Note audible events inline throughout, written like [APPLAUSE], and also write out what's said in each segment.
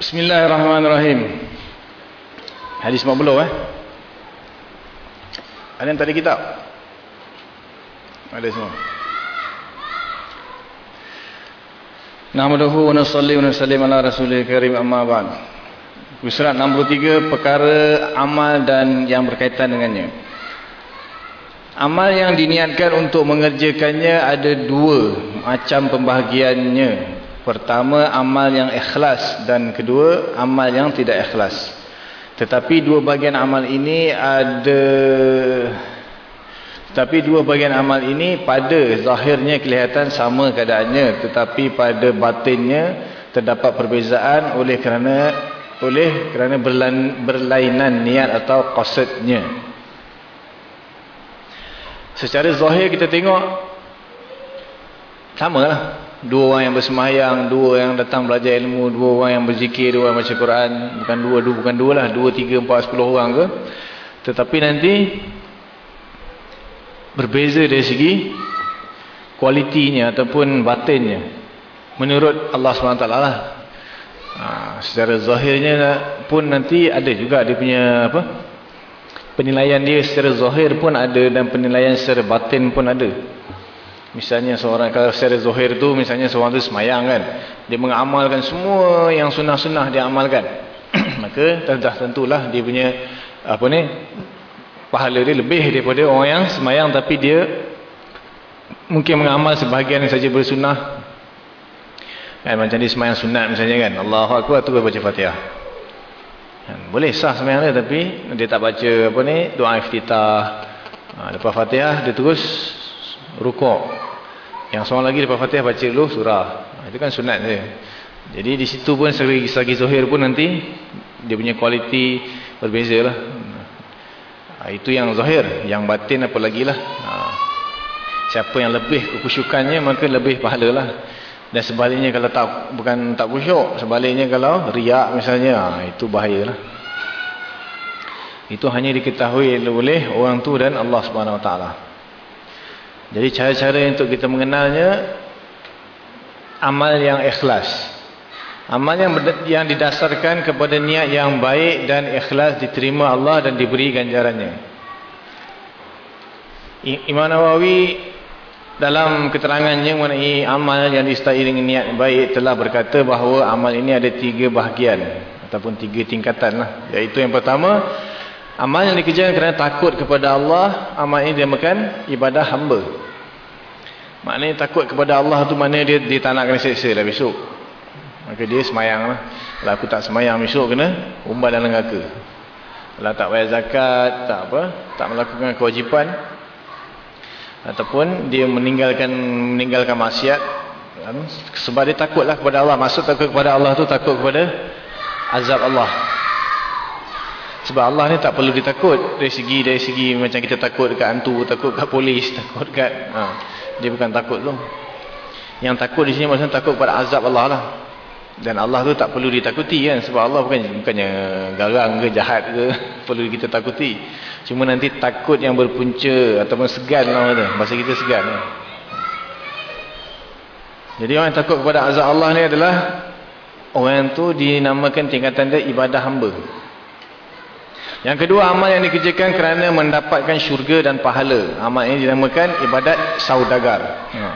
Bismillahirrahmanirrahim. Hadis 40 eh. Ada yang tadi kitab? Ada semua. Nahmaduhu wa nusalli wa nusallim ala rasulil karim amma ba'd. Surat 63 perkara amal dan yang berkaitan dengannya. Amal yang diniatkan untuk mengerjakannya ada dua macam pembahagiannya. Pertama amal yang ikhlas dan kedua amal yang tidak ikhlas. Tetapi dua bagian amal ini ada tetapi dua bagian amal ini pada zahirnya kelihatan sama keadaannya tetapi pada batinnya terdapat perbezaan oleh kerana oleh kerana berlainan niat atau qasadnya. Secara zahir kita tengok samalah dua orang yang bersemayang, dua yang datang belajar ilmu, dua orang yang berzikir, dua yang baca Quran, bukan dua, dua bukan dua lah, dua, tiga, empat, sepuluh orang ke. Tetapi nanti berbeza dari segi kualitinya ataupun batinnya. Menurut Allah SWT lah. Ha, secara zahirnya pun nanti ada juga dia punya apa penilaian dia secara zahir pun ada dan penilaian secara batin pun ada. Misalnya seorang kalau secara zuhir tu misalnya seorang tu semayang kan. Dia mengamalkan semua yang sunnah-sunnah dia amalkan. [CLEARS THROAT] Maka dah tentulah dia punya apa ni pahala dia lebih daripada orang yang semayang tapi dia mungkin mengamal sebahagian saja bersunnah. Kan macam dia semayang sunat misalnya kan. Allahu akbar tu baca Fatihah. Kan, boleh sah semayang dia tapi dia tak baca apa ni doa iftitah. Ha, lepas Fatihah dia terus rukuk. Yang seorang lagi lepas Fatihah baca dulu surah. Itu kan sunat dia. Jadi di situ pun segi segi zahir pun nanti dia punya kualiti berbezalah. Itu yang zahir, yang batin apa lagi lah. Siapa yang lebih kekusyukannya maka lebih pahalalah. Dan sebaliknya kalau tak bukan tak kusyuk, sebaliknya kalau riak misalnya, itu bahayalah. Itu hanya diketahui oleh orang tu dan Allah Subhanahu Wa Taala. Jadi cara-cara untuk kita mengenalnya amal yang ikhlas. Amal yang yang didasarkan kepada niat yang baik dan ikhlas diterima Allah dan diberi ganjarannya. Imam Nawawi dalam keterangannya mengenai amal yang disertai dengan niat baik telah berkata bahawa amal ini ada tiga bahagian ataupun tiga tingkatan lah. Iaitu yang pertama Amal yang dikerjakan kerana takut kepada Allah, amal ini dinamakan ibadah hamba. Maknanya takut kepada Allah tu mana dia dia tak nak kena seksa dah besok. Maka dia semayang lah. Kalau aku tak semayang besok kena umbar dalam neraka. Kalau tak bayar zakat, tak apa, tak melakukan kewajipan ataupun dia meninggalkan meninggalkan maksiat kan? sebab dia takutlah kepada Allah. Maksud takut kepada Allah tu takut kepada azab Allah. Sebab Allah ni tak perlu ditakut dari segi dari segi macam kita takut dekat hantu, takut dekat polis, [LAUGHS] takut dekat ha, dia bukan takut tu. Yang takut di sini maksudnya takut pada azab Allah lah. Dan Allah tu tak perlu ditakuti kan sebab Allah bukan bukannya garang ke jahat ke [LAUGHS] perlu kita takuti. Cuma nanti takut yang berpunca ataupun segan lah kata. Bahasa kita segan lah. Jadi orang yang takut kepada azab Allah ni adalah orang tu dinamakan tingkatan dia ibadah hamba. Yang kedua amal yang dikerjakan kerana mendapatkan syurga dan pahala. Amal ini dinamakan ibadat saudagar. Ha.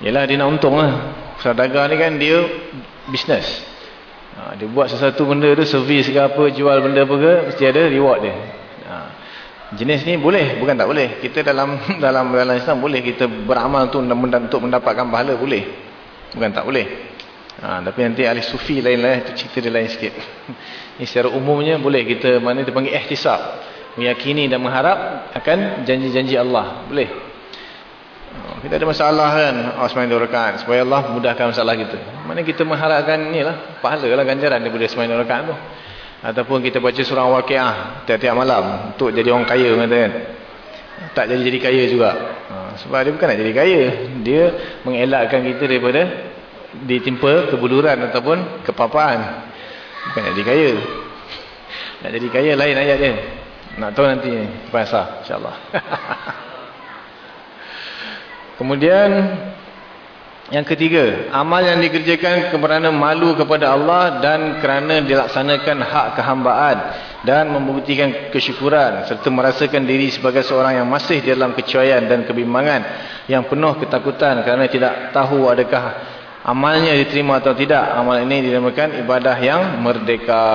Yalah dia nak untung lah. Saudagar ni kan dia bisnes. Ha, dia buat sesuatu benda tu, servis ke apa, jual benda apa ke, mesti ada reward dia. Ha. Jenis ni boleh, bukan tak boleh. Kita dalam [LAUGHS] dalam dalam Islam boleh kita beramal tu untuk mendapatkan pahala boleh. Bukan tak boleh. Ha, tapi nanti ahli sufi lain-lain itu cerita dia lain sikit. [LAUGHS] Ini secara umumnya boleh kita mana dipanggil ihtisab. Meyakini dan mengharap akan janji-janji Allah. Boleh. Ha, kita ada masalah kan. Oh, semain dua rakaat. Supaya Allah mudahkan masalah kita. Mana kita mengharapkan ni lah. Pahala lah ganjaran daripada dua rakaat tu. Ataupun kita baca surah waqiah tiap-tiap malam. Untuk jadi orang kaya. Kata kan. Tak jadi-jadi kaya juga. Ha, sebab dia bukan nak jadi kaya. Dia mengelakkan kita daripada ditimpa kebuluran ataupun kepapaan bukan jadi kaya. Nak jadi kaya lain ayat dia. Nak tahu nanti bahasa insyaAllah. [LAUGHS] Kemudian Yang ketiga, amal yang dikerjakan kerana malu kepada Allah dan kerana dilaksanakan hak kehambaan dan membuktikan kesyukuran serta merasakan diri sebagai seorang yang masih dalam kecuaian dan kebimbangan yang penuh ketakutan kerana tidak tahu adakah amalnya diterima atau tidak. Amal ini dinamakan ibadah yang merdeka.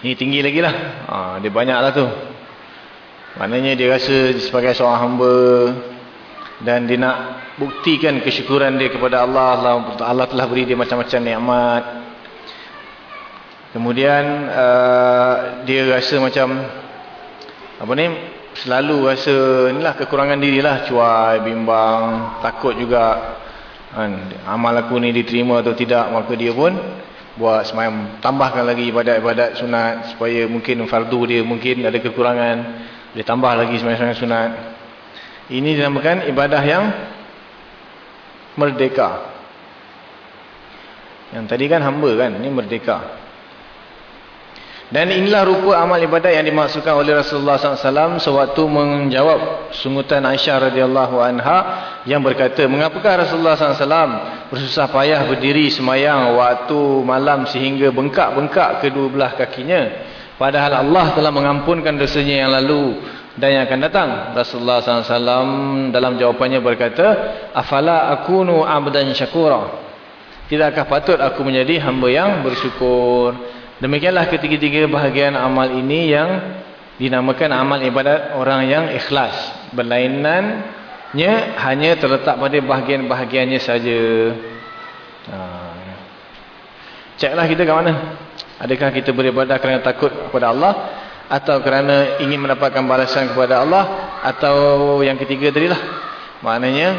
Ini tinggi lagi lah. Ha, dia banyak lah tu. Maknanya dia rasa sebagai seorang hamba dan dia nak buktikan kesyukuran dia kepada Allah Allah, telah beri dia macam-macam nikmat kemudian uh, dia rasa macam apa ni selalu rasa inilah kekurangan dirilah cuai bimbang takut juga amal aku ni diterima atau tidak maka dia pun buat semayam tambahkan lagi ibadat-ibadat sunat supaya mungkin fardu dia mungkin ada kekurangan dia tambah lagi semayam sunat ini dinamakan ibadah yang merdeka. Yang tadi kan hamba kan, ini merdeka. Dan inilah rupa amal ibadat yang dimaksudkan oleh Rasulullah SAW sewaktu menjawab sungutan Aisyah radhiyallahu anha yang berkata, mengapakah Rasulullah SAW bersusah payah berdiri semayang waktu malam sehingga bengkak-bengkak kedua belah kakinya? Padahal Allah telah mengampunkan dosanya yang lalu dan yang akan datang. Rasulullah SAW dalam jawapannya berkata, Afala akunu abdan syakura. Tidakkah patut aku menjadi hamba yang bersyukur. Demikianlah ketiga-tiga bahagian amal ini yang dinamakan amal ibadat orang yang ikhlas. Berlainannya hanya terletak pada bahagian-bahagiannya saja. Ha. Ceklah kita ke mana? Adakah kita beribadah kerana takut kepada Allah? atau kerana ingin mendapatkan balasan kepada Allah atau yang ketiga tadi lah maknanya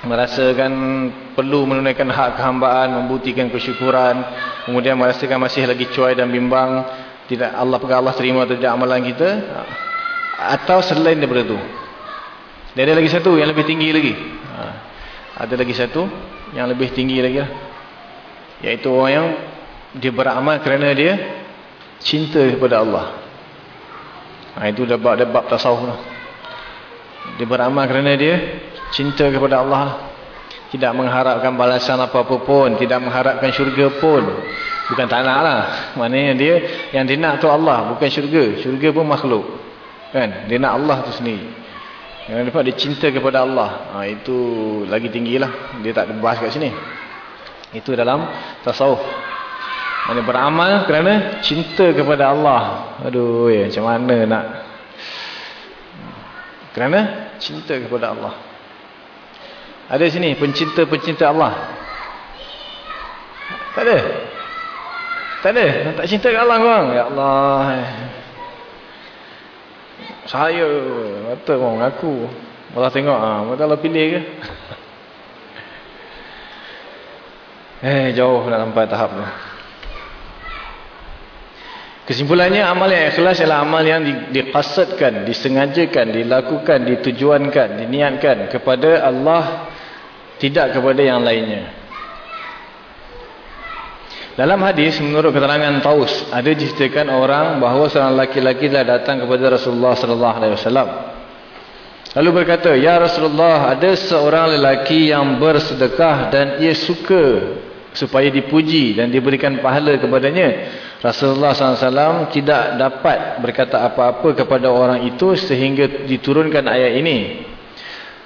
merasakan perlu menunaikan hak kehambaan membuktikan kesyukuran kemudian merasakan masih lagi cuai dan bimbang tidak Allah pegang Allah terima atau tidak amalan kita atau selain daripada itu dan ada lagi satu yang lebih tinggi lagi ha. ada lagi satu yang lebih tinggi lagi lah iaitu orang yang dia beramal kerana dia cinta kepada Allah Ha, itu dah bab, bab tasawuf lah. Dia beramal kerana dia cinta kepada Allah. Tidak mengharapkan balasan apa-apa pun. Tidak mengharapkan syurga pun. Bukan tak nak lah. Maknanya dia yang dia nak tu Allah. Bukan syurga. Syurga pun makhluk. Kan? Dia nak Allah tu sendiri. Yang dapat dia cinta kepada Allah. Ha, itu lagi tinggi lah. Dia tak bahas kat sini. Itu dalam tasawuf. Mana beramal kerana cinta kepada Allah. Aduh, ya, macam mana nak. Kerana cinta kepada Allah. Ada sini pencinta-pencinta Allah. Tak ada. Tak ada. Tak cinta kepada Allah korang. Ya Allah. Saya. Mata orang mengaku. Allah tengok. Ha, mata Allah pilih ke? [LAUGHS] eh, jauh nak sampai tahap tu. Kesimpulannya amal yang ikhlas adalah amal yang diqasadkan, disengajakan, dilakukan, ditujuankan, diniatkan kepada Allah tidak kepada yang lainnya. Dalam hadis menurut keterangan Taus ada diceritakan orang bahawa seorang laki-laki telah datang kepada Rasulullah sallallahu alaihi wasallam. Lalu berkata, "Ya Rasulullah, ada seorang lelaki yang bersedekah dan ia suka supaya dipuji dan diberikan pahala kepadanya." Rasulullah SAW tidak dapat berkata apa-apa kepada orang itu sehingga diturunkan ayat ini.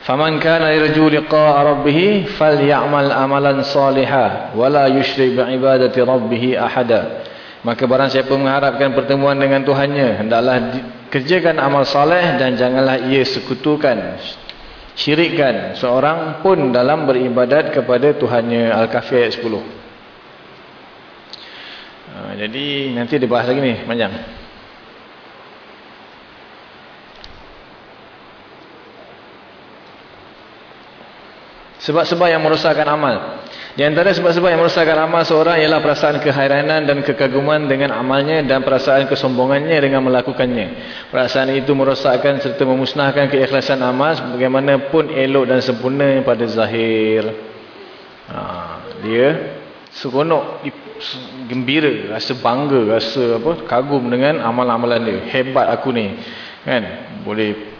Faman kana yarju liqa'a rabbih falyamal amalan salihah wala yusyrik bi'ibadati rabbih ahada. Maka barang siapa mengharapkan pertemuan dengan Tuhannya, hendaklah kerjakan amal saleh dan janganlah ia sekutukan syirikkan seorang pun dalam beribadat kepada Tuhannya. Al-Kahfi ayat 10. Ha, jadi nanti dibahas lagi ni panjang. Sebab-sebab yang merosakkan amal. Di antara sebab-sebab yang merosakkan amal seorang ialah perasaan kehairanan dan kekaguman dengan amalnya dan perasaan kesombongannya dengan melakukannya. Perasaan itu merosakkan serta memusnahkan keikhlasan amal sebagaimanapun elok dan sempurna pada zahir. Ha, dia seronok gembira, rasa bangga, rasa apa kagum dengan amal-amalan dia. Hebat aku ni. Kan? Boleh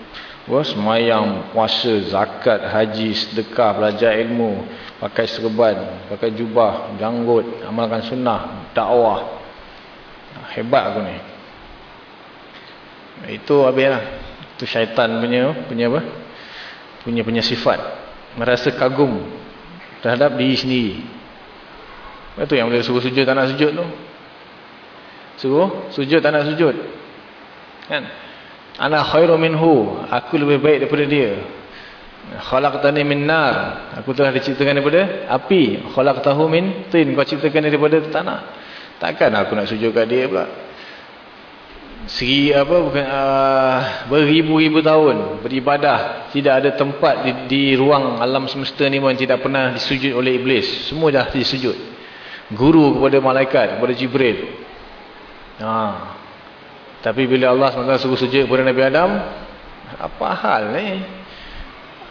Wah, semayang, puasa, zakat, haji, sedekah, belajar ilmu, pakai serban, pakai jubah, janggut, amalkan sunnah, dakwah. Hebat aku ni. Itu habislah. Itu syaitan punya punya apa? Punya punya sifat. Merasa kagum terhadap diri sendiri. Itu yang boleh suruh sujud tak nak sujud tu. Suruh sujud tak nak sujud. Kan? Ana khairu minhu. Aku lebih baik daripada dia. Khalaqtani min nar. Aku telah diciptakan daripada api. Khalaqtahu min tin. Kau ciptakan daripada tanah. Takkan aku nak sujud kat dia pula. Seri apa bukan uh, beribu-ribu tahun beribadah tidak ada tempat di, di ruang alam semesta ni pun tidak pernah disujud oleh iblis semua dah disujud guru kepada malaikat kepada jibril ha tapi bila Allah SWT suruh sujud kepada Nabi Adam, apa hal ni?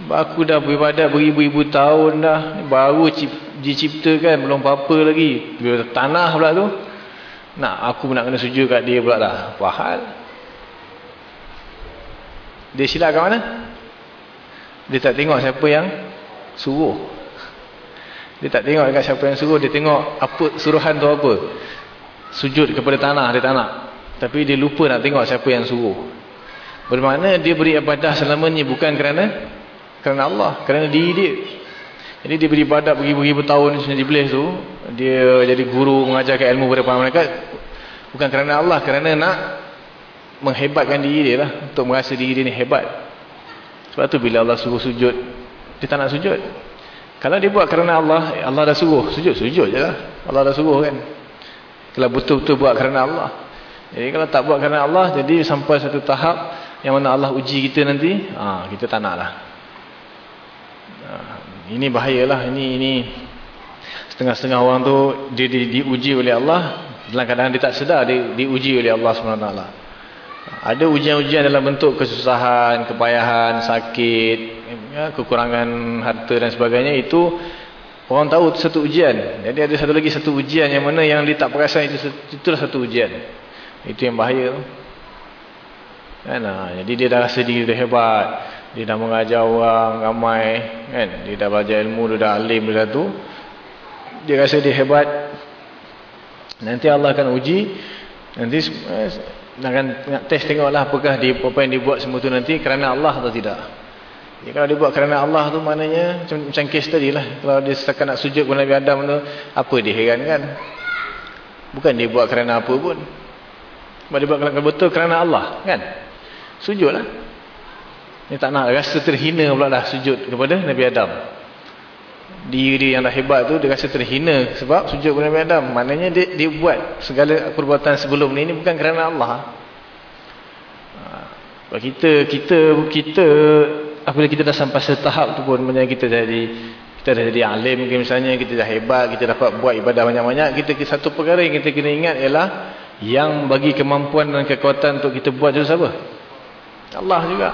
Aku dah beribadat beribu-ribu tahun dah. Baru diciptakan, belum apa-apa lagi. Bila tanah pula tu. Nak aku nak kena sujud kat dia pula lah. Apa hal? Dia silap kat mana? Dia tak tengok siapa yang suruh. Dia tak tengok dekat siapa yang suruh. Dia tengok apa suruhan tu apa. Sujud kepada tanah, dia tak nak. Tapi dia lupa nak tengok siapa yang suruh. Bermakna dia beri ibadah selamanya bukan kerana kerana Allah, kerana diri dia. Jadi dia beri ibadah beribu-ribu tahun di iblis tu, dia jadi guru mengajarkan ilmu kepada para malaikat bukan kerana Allah, kerana nak menghebatkan diri dia lah untuk merasa diri dia ni hebat. Sebab tu bila Allah suruh sujud, dia tak nak sujud. Kalau dia buat kerana Allah, Allah dah suruh, sujud, sujud je lah. Allah dah suruh kan. Kalau betul-betul buat kerana Allah. Jadi kalau tak buat kerana Allah, jadi sampai satu tahap yang mana Allah uji kita nanti, ha, kita tak nak lah. Ha, ini bahayalah. Ini ini setengah-setengah orang tu dia di, diuji oleh Allah, dalam keadaan dia tak sedar dia diuji oleh Allah SWT. Ada ujian-ujian dalam bentuk kesusahan, kepayahan, sakit, ya, kekurangan harta dan sebagainya. Itu orang tahu satu ujian. Jadi ada satu lagi satu ujian yang mana yang dia tak perasan itu itulah satu ujian. Itu yang bahaya. Kan? jadi dia dah rasa diri dia hebat. Dia dah mengajar orang ramai. Kan? Dia dah belajar ilmu, dia dah alim dia dah tu. Dia rasa dia hebat. Nanti Allah akan uji. Nanti eh, akan nak test tengoklah apakah dia, apa yang dia buat semua tu nanti kerana Allah atau tidak. Jadi kalau dia buat kerana Allah tu maknanya macam, macam kes tadi lah. Kalau dia setakat nak sujud kepada Nabi Adam tu, apa dia heran kan? Bukan dia buat kerana apa pun. Sebab dia buat kalau betul kerana Allah. Kan? Sujudlah. Dia tak nak rasa terhina pula lah sujud kepada Nabi Adam. Diri dia yang dah hebat tu dia rasa terhina sebab sujud kepada Nabi Adam. Maknanya dia, dia buat segala perbuatan sebelum ni, ini bukan kerana Allah. Sebab kita, kita, kita, apabila kita dah sampai setahap tu pun, macam kita jadi, kita dah jadi alim mungkin misalnya, kita dah hebat, kita dapat buat ibadah banyak-banyak, kita satu perkara yang kita kena ingat ialah, yang bagi kemampuan dan kekuatan untuk kita buat itu siapa? Allah juga.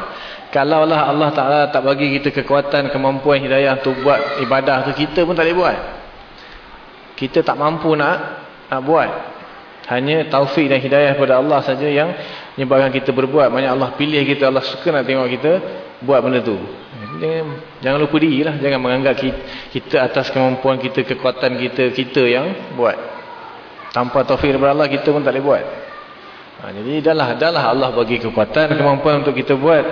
Kalau lah Allah Ta'ala tak bagi kita kekuatan, kemampuan, hidayah untuk buat ibadah tu kita pun tak boleh buat. Kita tak mampu nak, nak buat. Hanya taufik dan hidayah kepada Allah saja yang menyebabkan kita berbuat. Banyak Allah pilih kita, Allah suka nak tengok kita buat benda tu. Jangan, jangan lupa diri lah. Jangan menganggap kita, kita atas kemampuan kita, kekuatan kita, kita yang buat. Tanpa taufik daripada Allah kita pun tak boleh buat. Ha, jadi dah lah, dah lah Allah bagi kekuatan, kemampuan untuk kita buat.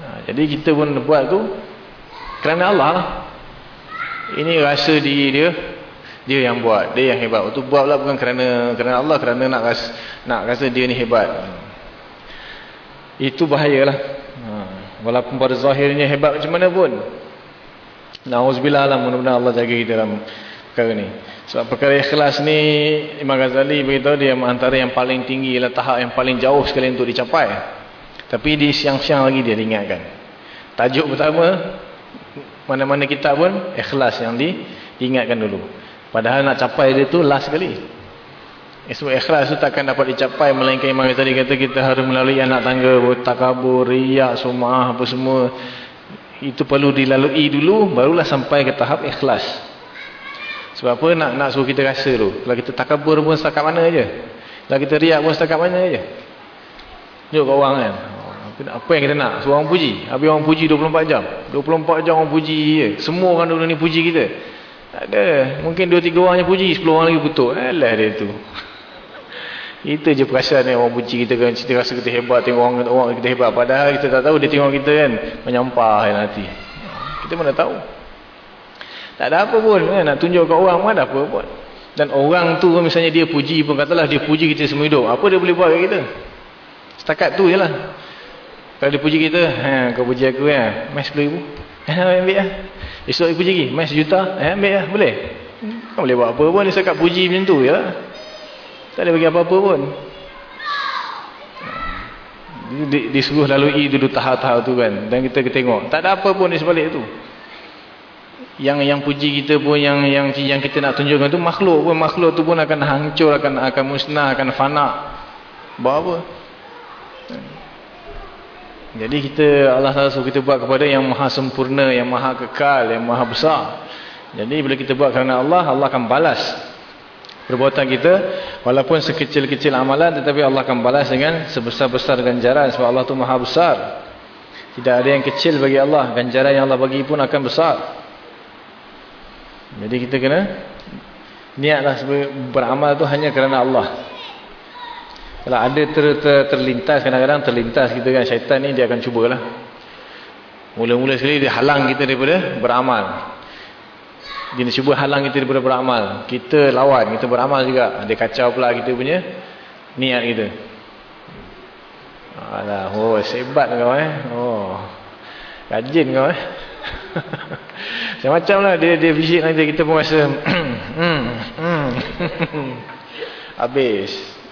Ha, jadi kita pun buat tu kerana Allah lah. Ini rasa diri dia, dia yang buat, dia yang hebat. Itu buat lah bukan kerana kerana Allah, kerana nak rasa, nak rasa dia ni hebat. Itu bahayalah. Ha, walaupun pada zahirnya hebat macam mana pun. Na'udzubillah lah, mudah-mudahan Allah jaga kita dalam perkara ni. Sebab perkara ikhlas ni Imam Ghazali beritahu dia antara yang paling tinggi ialah tahap yang paling jauh sekali untuk dicapai. Tapi di siang-siang lagi dia ingatkan. Tajuk pertama mana-mana kita pun ikhlas yang di, diingatkan dulu. Padahal nak capai dia tu last sekali. Eh, sebab ikhlas tu takkan dapat dicapai melainkan Imam Ghazali kata kita harus melalui anak tangga, takabur, riak, sumah apa semua. Itu perlu dilalui dulu barulah sampai ke tahap ikhlas. Sebab apa nak nak suruh kita rasa tu. Kalau kita takabur pun setakat mana aja. Kalau kita riak pun setakat mana aja. Jom kau orang kan. Apa yang kita nak? Suruh orang puji. Habis orang puji 24 jam. 24 jam orang puji je. Semua orang dulu ni puji kita. Tak ada. Mungkin 2-3 orang je puji. 10 orang lagi putus. Alah dia tu. [LAUGHS] Kita je perasaan ni orang puji kita kan. Kita rasa kita hebat. Tengok orang, orang kita hebat. Padahal kita tak tahu dia tengok kita kan. Menyampah kan hati. Kita mana tahu. Tak ada apa pun. Kan? Nak tunjuk kat orang pun ada apa pun. Dan orang tu misalnya dia puji pun katalah dia puji kita semua hidup. Apa dia boleh buat kat kita? Setakat tu je lah. Kalau dia puji kita, ha, kau puji aku ya, sepuluh ribu. Ha, ambil lah. Esok dia puji lagi, mes sejuta. Ha, ambil lah, boleh. Kau boleh buat apa pun, dia sekat puji macam tu je lah. Tak ada bagi apa-apa pun. Disuruh lalui dulu tahap-tahap tu kan. Dan kita tengok. Tak ada apa pun di sebalik tu. Yang yang puji kita pun, yang yang yang kita nak tunjukkan tu, makhluk pun. Makhluk tu pun akan hancur, akan akan musnah, akan fana. Buat apa? Jadi kita Allah Taala suruh kita buat kepada yang maha sempurna, yang maha kekal, yang maha besar. Jadi bila kita buat kerana Allah, Allah akan balas perbuatan kita walaupun sekecil-kecil amalan tetapi Allah akan balas dengan sebesar-besar ganjaran sebab Allah tu maha besar. Tidak ada yang kecil bagi Allah, ganjaran yang Allah bagi pun akan besar. Jadi kita kena niatlah beramal tu hanya kerana Allah. Kalau ada ter, ter, terlintas, kadang-kadang terlintas kita kan, syaitan ni dia akan cubalah. Mula-mula sekali dia halang kita daripada beramal. Dia cuba halang kita daripada beramal. Kita lawan, kita beramal juga. Dia kacau pula kita punya niat kita. Alah, oh sebat kau eh. Oh. Rajin kau eh. [LAUGHS] Macam-macam lah dia, dia visit nanti kita pun rasa [CLEARS THROAT] hmm, hmm. [LAUGHS] habis.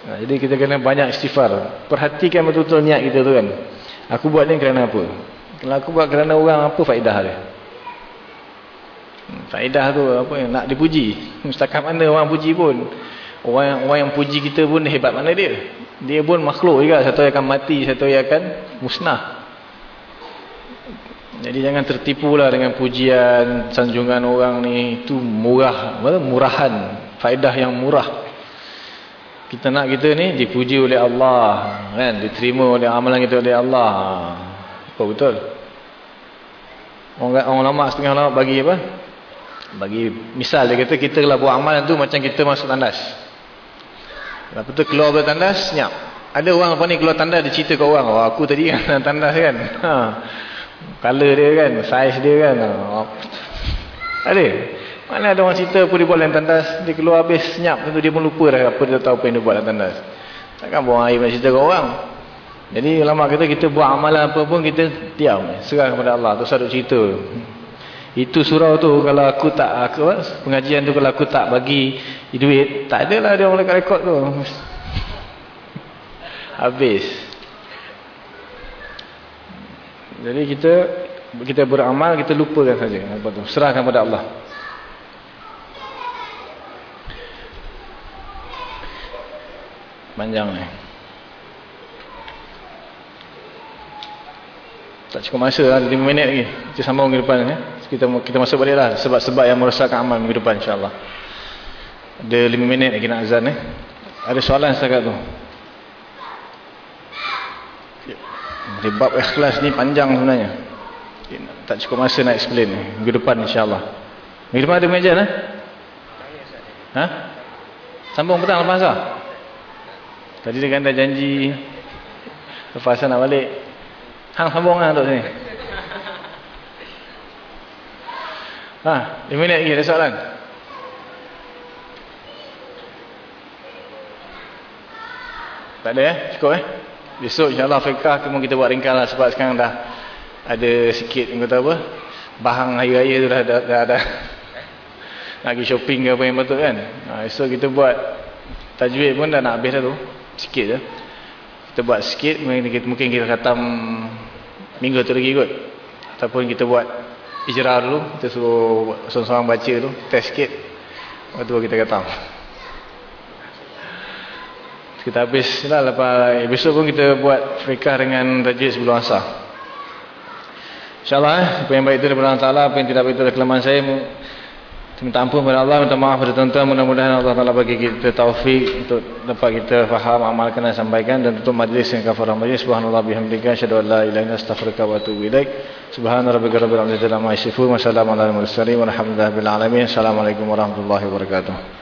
Ha, jadi kita kena banyak istighfar. Perhatikan betul-betul niat kita tu kan. Aku buat ni kerana apa? Kalau aku buat kerana orang, apa faedah dia? Hmm, faedah tu apa yang nak dipuji. [LAUGHS] Setakat mana orang puji pun. Orang orang yang puji kita pun hebat mana dia? Dia pun makhluk juga. Satu yang akan mati, satu yang akan musnah. Jadi jangan tertipu lah dengan pujian, sanjungan orang ni. Itu murah. Murahan. Faedah yang murah. Kita nak kita ni dipuji oleh Allah, kan? Diterima oleh amalan kita oleh Allah. Apa betul? Orang orang lama setengah lama bagi apa? Bagi misal dia kata kita kalau buat amalan tu macam kita masuk tandas. Lepas tu keluar dari tandas, senyap. Ada orang apa ni keluar tandas dia cerita ke orang, "Oh, aku tadi [LAUGHS] kan tandas kan." Ha. Color dia kan, size dia kan. Ha. Ada. Mana ada orang cerita apa dia buat dalam tandas, dia keluar habis senyap, tentu dia pun lupa dah apa dia tahu apa yang dia buat dalam tandas. Takkan buang air nak cerita ke orang. Jadi lama kata kita buat amalan apa pun kita diam, serah kepada Allah. Tu satu cerita. Itu surau tu kalau aku tak aku pengajian tu kalau aku tak bagi duit, tak adalah dia orang rekod tu. Habis. Jadi kita kita beramal kita lupakan saja apa tu. Serahkan kepada Allah. panjang ni. Tak cukup masa lah, 5 minit lagi. Kita sambung ke depan. Ya. Kita kita masuk balik lah. Sebab-sebab yang merosakkan amal minggu depan insyaAllah. Ada 5 minit lagi nak azan. Eh. Ada soalan setakat tu. Di bab ikhlas ni panjang sebenarnya. Tak cukup masa nak explain. Minggu depan insyaAllah. Minggu depan ada mengajar eh? Ha? Sambung petang lepas lah. Tadi dia kan dah janji Lepas nak balik Hang sambung lah untuk sini Ha, 5 minit lagi ada soalan Tak ada eh, cukup eh Besok insyaAllah fiqah Kemudian kita buat ringkas lah Sebab sekarang dah Ada sikit Kata apa? Bahang hari raya tu dah Dah, dah, dah. [LAUGHS] Nak pergi shopping ke apa yang betul kan? Ha, Esok kita buat Tajwid pun dah nak habis dah tu. Sikit je. Kita buat sikit mungkin kita, mungkin kita khatam minggu tu lagi kot. Ataupun kita buat ijrah dulu kita suruh seorang-seorang baca tu test sikit. Lepas tu kita khatam kita habis. Lah lepas besok pun kita buat fikah dengan rajid sebelum asar. insyaAllah eh, apa yang baik itu daripada Allah Ta'ala apa yang tidak baik itu adalah kelemahan saya. Minta ampun kepada Allah minta maaf kepada tuan-tuan. Mudah-mudahan Allah Taala bagi kita taufik untuk dapat kita faham amalkan dan sampaikan. Dan tutup majlis yang kafarah majlis. Subhanallah bihamdika ilaha illa anta astaghfiruka wa atubu ilaik. Subhana rabbika rabbil izzati amma yasifun wa salamun alal mursalin walhamdulillahi rabbil alamin. Assalamualaikum warahmatullahi wabarakatuh